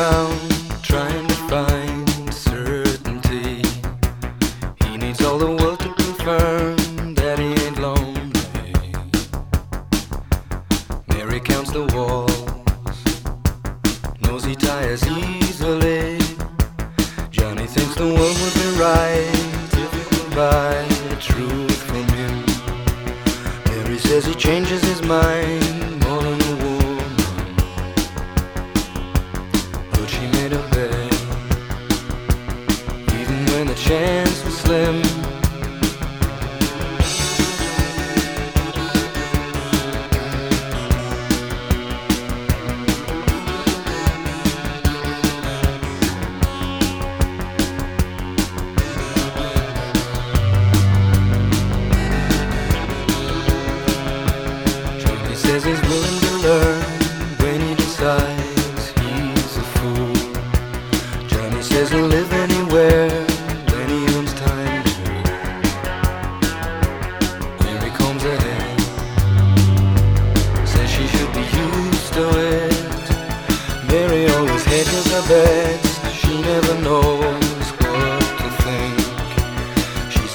around trying to find certainty. He needs all the world to confirm that he ain't lonely. Mary counts the walls, knows he tires easily. Johnny thinks the world would be right if he could buy the truth from him. Mary says he changes his mind. Chance was slim. Says he's willing to learn when he decides he's a fool. Johnny says he'll live anywhere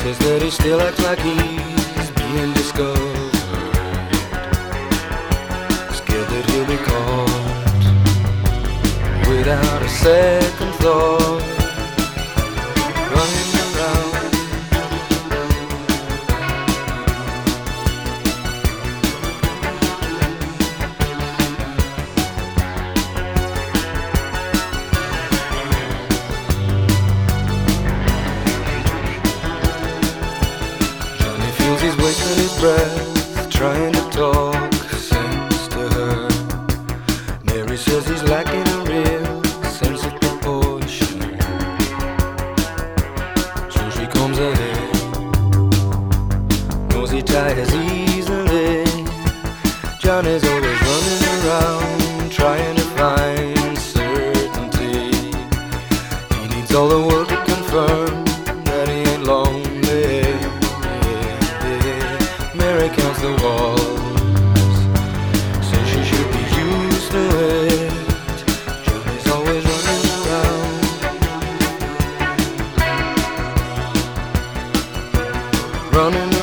says that he still acts like he's being discovered. Scared that he'll be caught without a second thought. Breath trying to talk sense to her. Mary says he's lacking a real sense of proportion. So she comes ahead, knows he tires easily. John is always running around trying to find certainty. He needs all the world to confirm running.